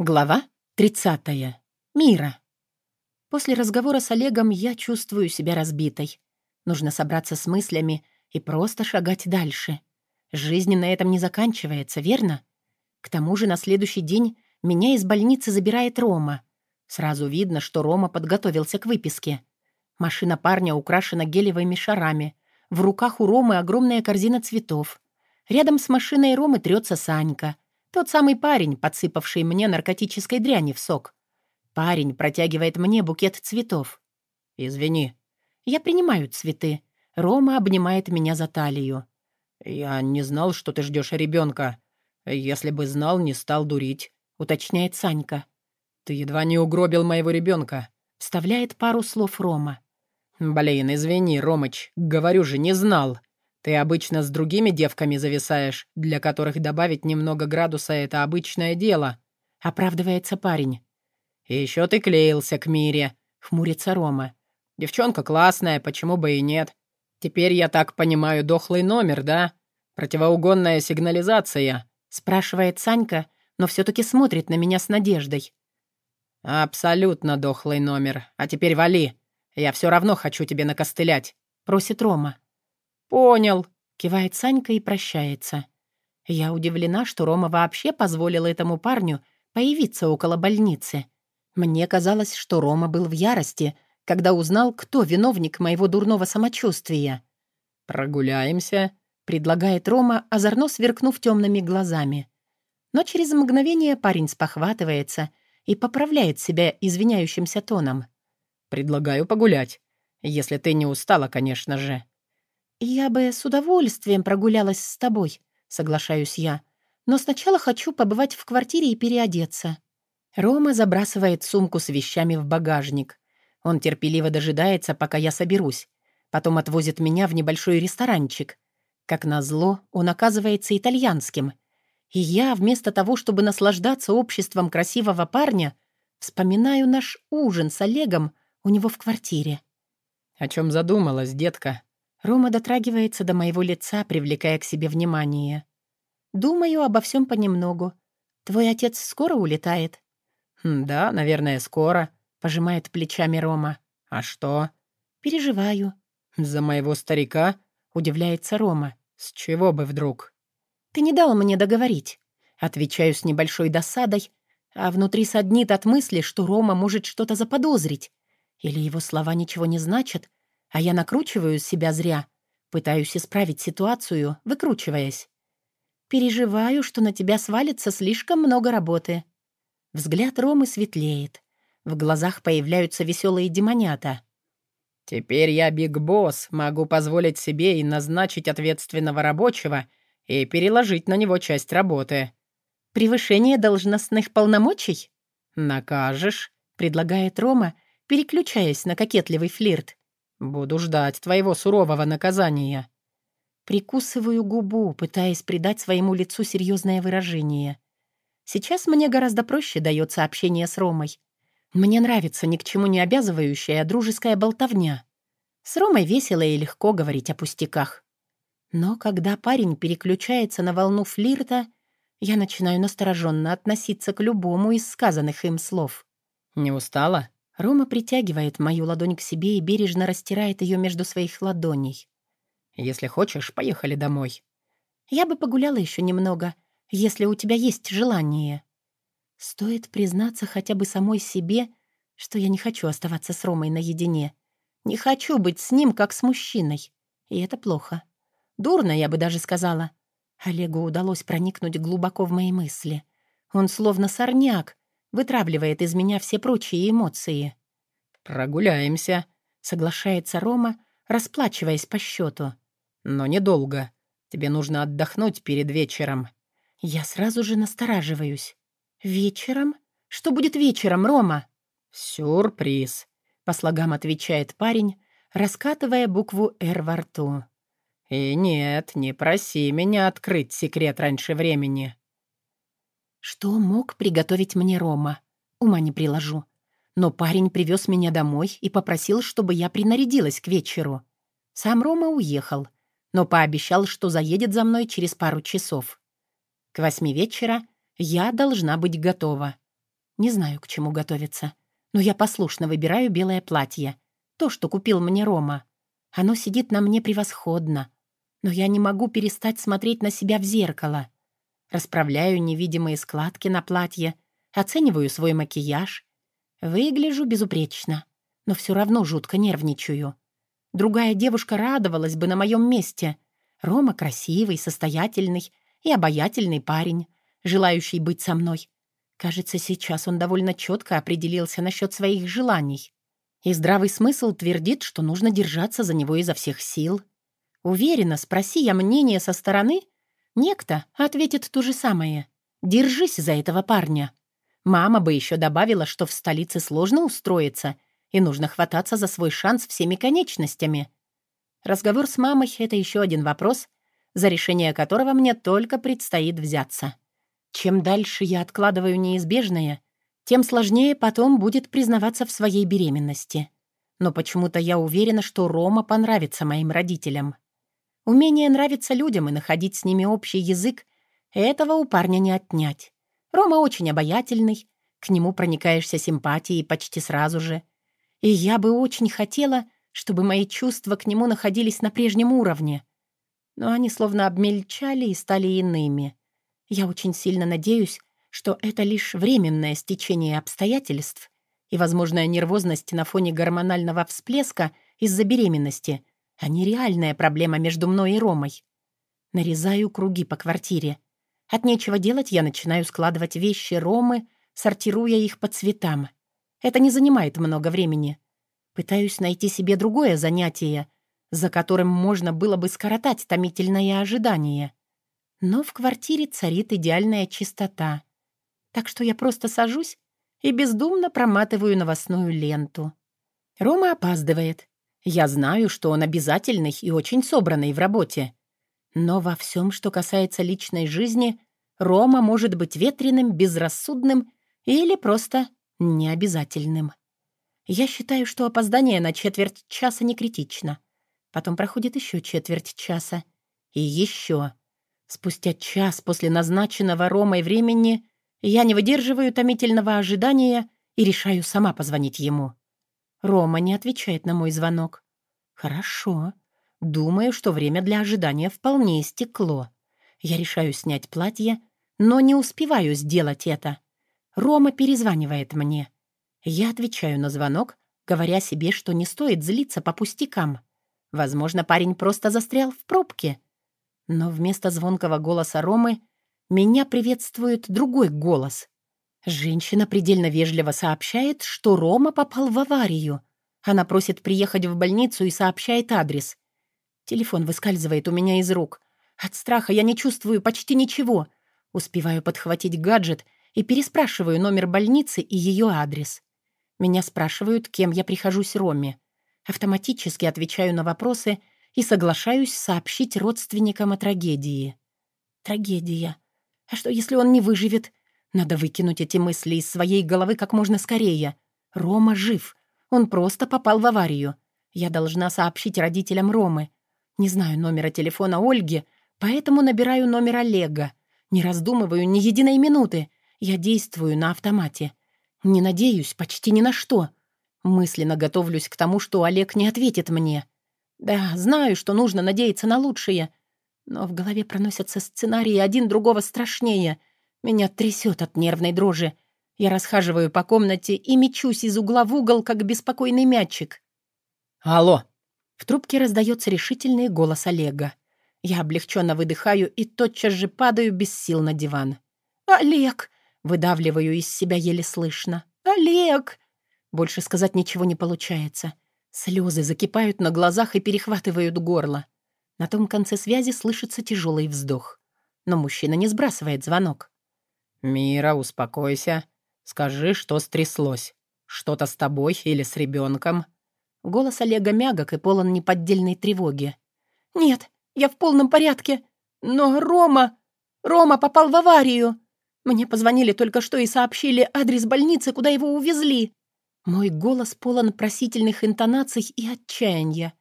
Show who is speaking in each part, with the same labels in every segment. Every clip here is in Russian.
Speaker 1: Глава 30. Мира. После разговора с Олегом я чувствую себя разбитой. Нужно собраться с мыслями и просто шагать дальше. Жизнь на этом не заканчивается, верно? К тому же на следующий день меня из больницы забирает Рома. Сразу видно, что Рома подготовился к выписке. Машина парня украшена гелевыми шарами. В руках у Ромы огромная корзина цветов. Рядом с машиной Ромы трется Санька — тот самый парень, подсыпавший мне наркотической дряни в сок. Парень протягивает мне букет цветов. «Извини». Я принимаю цветы. Рома обнимает меня за талию. «Я не знал, что ты ждешь ребенка. Если бы знал, не стал дурить», — уточняет Санька. «Ты едва не угробил моего ребенка», — вставляет пару слов Рома. «Блин, извини, Ромыч, говорю же, не знал», ты обычно с другими девками зависаешь, для которых добавить немного градуса — это обычное дело», — оправдывается парень. «И еще ты клеился к Мире», — хмурится Рома. «Девчонка классная, почему бы и нет? Теперь, я так понимаю, дохлый номер, да? Противоугонная сигнализация?» — спрашивает Санька, но все-таки смотрит на меня с надеждой. «Абсолютно дохлый номер. А теперь вали. Я все равно хочу тебе накостылять», — просит Рома. «Понял», — кивает Санька и прощается. Я удивлена, что Рома вообще позволил этому парню появиться около больницы. Мне казалось, что Рома был в ярости, когда узнал, кто виновник моего дурного самочувствия. «Прогуляемся», — предлагает Рома, озорно сверкнув темными глазами. Но через мгновение парень спохватывается и поправляет себя извиняющимся тоном. «Предлагаю погулять. Если ты не устала, конечно же». «Я бы с удовольствием прогулялась с тобой», — соглашаюсь я. «Но сначала хочу побывать в квартире и переодеться». Рома забрасывает сумку с вещами в багажник. Он терпеливо дожидается, пока я соберусь. Потом отвозит меня в небольшой ресторанчик. Как назло, он оказывается итальянским. И я, вместо того, чтобы наслаждаться обществом красивого парня, вспоминаю наш ужин с Олегом у него в квартире. «О чем задумалась, детка?» Рома дотрагивается до моего лица, привлекая к себе внимание. «Думаю обо всем понемногу. Твой отец скоро улетает?» «Хм, «Да, наверное, скоро», — пожимает плечами Рома. «А что?» «Переживаю». «За моего старика?» — удивляется Рома. «С чего бы вдруг?» «Ты не дал мне договорить». Отвечаю с небольшой досадой, а внутри саднит от мысли, что Рома может что-то заподозрить. Или его слова ничего не значат, а я накручиваю себя зря, пытаюсь исправить ситуацию, выкручиваясь. Переживаю, что на тебя свалится слишком много работы. Взгляд Ромы светлеет. В глазах появляются веселые демонята. «Теперь я биг-босс, могу позволить себе и назначить ответственного рабочего и переложить на него часть работы». «Превышение должностных полномочий?» «Накажешь», — предлагает Рома, переключаясь на кокетливый флирт. «Буду ждать твоего сурового наказания». Прикусываю губу, пытаясь придать своему лицу серьезное выражение. Сейчас мне гораздо проще дается общение с Ромой. Мне нравится ни к чему не обязывающая дружеская болтовня. С Ромой весело и легко говорить о пустяках. Но когда парень переключается на волну флирта, я начинаю настороженно относиться к любому из сказанных им слов. «Не устала?» Рома притягивает мою ладонь к себе и бережно растирает ее между своих ладоней. «Если хочешь, поехали домой». «Я бы погуляла еще немного, если у тебя есть желание». Стоит признаться хотя бы самой себе, что я не хочу оставаться с Ромой наедине. Не хочу быть с ним, как с мужчиной. И это плохо. Дурно, я бы даже сказала. Олегу удалось проникнуть глубоко в мои мысли. Он словно сорняк, вытравливает из меня все прочие эмоции. «Прогуляемся», — соглашается Рома, расплачиваясь по счету. «Но недолго. Тебе нужно отдохнуть перед вечером». Я сразу же настораживаюсь. «Вечером? Что будет вечером, Рома?» «Сюрприз», — по слогам отвечает парень, раскатывая букву «Р» во рту. «И нет, не проси меня открыть секрет раньше времени». Что мог приготовить мне Рома? Ума не приложу. Но парень привез меня домой и попросил, чтобы я принарядилась к вечеру. Сам Рома уехал, но пообещал, что заедет за мной через пару часов. К восьми вечера я должна быть готова. Не знаю, к чему готовиться, но я послушно выбираю белое платье. То, что купил мне Рома. Оно сидит на мне превосходно. Но я не могу перестать смотреть на себя в зеркало. Расправляю невидимые складки на платье, оцениваю свой макияж. Выгляжу безупречно, но все равно жутко нервничаю. Другая девушка радовалась бы на моем месте. Рома красивый, состоятельный и обаятельный парень, желающий быть со мной. Кажется, сейчас он довольно четко определился насчет своих желаний. И здравый смысл твердит, что нужно держаться за него изо всех сил. Уверена, спроси я мнение со стороны, некто ответит то же самое. «Держись за этого парня». Мама бы еще добавила, что в столице сложно устроиться, и нужно хвататься за свой шанс всеми конечностями. Разговор с мамой — это еще один вопрос, за решение которого мне только предстоит взяться. Чем дальше я откладываю неизбежное, тем сложнее потом будет признаваться в своей беременности. Но почему-то я уверена, что Рома понравится моим родителям. Умение нравиться людям и находить с ними общий язык — этого у парня не отнять. Рома очень обаятельный, к нему проникаешься симпатией почти сразу же. И я бы очень хотела, чтобы мои чувства к нему находились на прежнем уровне. Но они словно обмельчали и стали иными. Я очень сильно надеюсь, что это лишь временное стечение обстоятельств и возможная нервозность на фоне гормонального всплеска из-за беременности, а не реальная проблема между мной и Ромой. Нарезаю круги по квартире. От нечего делать я начинаю складывать вещи Ромы, сортируя их по цветам. Это не занимает много времени. Пытаюсь найти себе другое занятие, за которым можно было бы скоротать томительное ожидание. Но в квартире царит идеальная чистота. Так что я просто сажусь и бездумно проматываю новостную ленту. Рома опаздывает. Я знаю, что он обязательный и очень собранный в работе. Но во всем, что касается личной жизни, Рома может быть ветреным, безрассудным или просто необязательным. Я считаю, что опоздание на четверть часа не критично. Потом проходит еще четверть часа. И еще. Спустя час после назначенного Ромой времени я не выдерживаю томительного ожидания и решаю сама позвонить ему. Рома не отвечает на мой звонок. Хорошо. Думаю, что время для ожидания вполне истекло. Я решаю снять платье, но не успеваю сделать это. Рома перезванивает мне. Я отвечаю на звонок, говоря себе, что не стоит злиться по пустякам. Возможно, парень просто застрял в пробке — но вместо звонкого голоса Ромы меня приветствует другой голос. Женщина предельно вежливо сообщает, что Рома попал в аварию. Она просит приехать в больницу и сообщает адрес. Телефон выскальзывает у меня из рук. От страха я не чувствую почти ничего. Успеваю подхватить гаджет и переспрашиваю номер больницы и ее адрес. Меня спрашивают, кем я прихожусь Роме. Автоматически отвечаю на вопросы — и соглашаюсь сообщить родственникам о трагедии. Трагедия. А что, если он не выживет? Надо выкинуть эти мысли из своей головы как можно скорее. Рома жив. Он просто попал в аварию. Я должна сообщить родителям Ромы. Не знаю номера телефона Ольги, поэтому набираю номер Олега. Не раздумываю ни единой минуты. Я действую на автомате. Не надеюсь почти ни на что. Мысленно готовлюсь к тому, что Олег не ответит мне. Да, знаю, что нужно надеяться на лучшее. Но в голове проносятся сценарии один другого страшнее. Меня трясет от нервной дрожи. Я расхаживаю по комнате и мечусь из угла в угол, как беспокойный мячик.
Speaker 2: «Алло!»
Speaker 1: В трубке раздается решительный голос Олега. Я облегченно выдыхаю и тотчас же падаю без сил на диван. «Олег!» — выдавливаю из себя еле слышно. «Олег!» Больше сказать ничего не получается. Слезы закипают на глазах и перехватывают горло. На том конце связи слышится тяжелый вздох. Но мужчина не сбрасывает звонок.
Speaker 2: «Мира, успокойся. Скажи, что стряслось. Что-то с тобой или с ребенком?»
Speaker 1: Голос Олега мягок и полон неподдельной тревоги. «Нет, я в полном порядке. Но Рома... Рома попал в аварию. Мне позвонили только что и сообщили адрес больницы, куда его увезли. Мой голос полон просительных интонаций и отчаяния.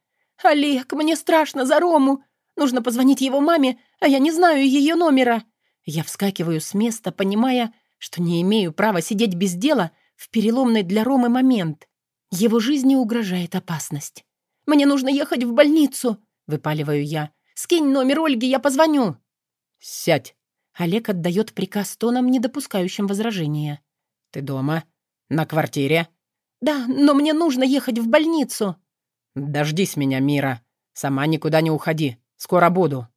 Speaker 1: «Олег, мне страшно за Рому! Нужно позвонить его маме, а я не знаю ее номера!» Я вскакиваю с места, понимая, что не имею права сидеть без дела в переломный для Ромы момент. Его жизни угрожает опасность. «Мне нужно ехать в больницу», — выпаливаю я. «Скинь номер Ольги, я позвоню».
Speaker 2: «Сядь».
Speaker 1: Олег отдает приказ тоном, не допускающим возражения.
Speaker 2: «Ты дома? На квартире?»
Speaker 1: «Да, но мне нужно ехать в больницу».
Speaker 2: «Дождись меня, Мира. Сама никуда не уходи. Скоро буду».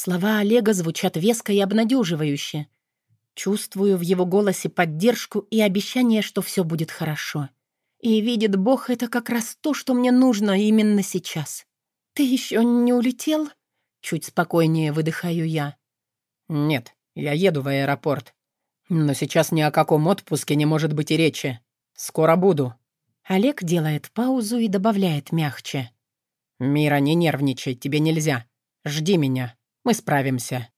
Speaker 1: Слова Олега звучат веско и обнадеживающе. Чувствую в его голосе поддержку и обещание, что все будет хорошо. И видит Бог, это как раз то, что мне нужно именно сейчас. «Ты еще не улетел?» Чуть спокойнее выдыхаю я.
Speaker 2: «Нет, я еду в аэропорт. Но сейчас ни о каком отпуске не может быть и речи. Скоро буду».
Speaker 1: Олег делает паузу и добавляет мягче.
Speaker 2: «Мира, не нервничай, тебе нельзя. Жди меня, мы справимся».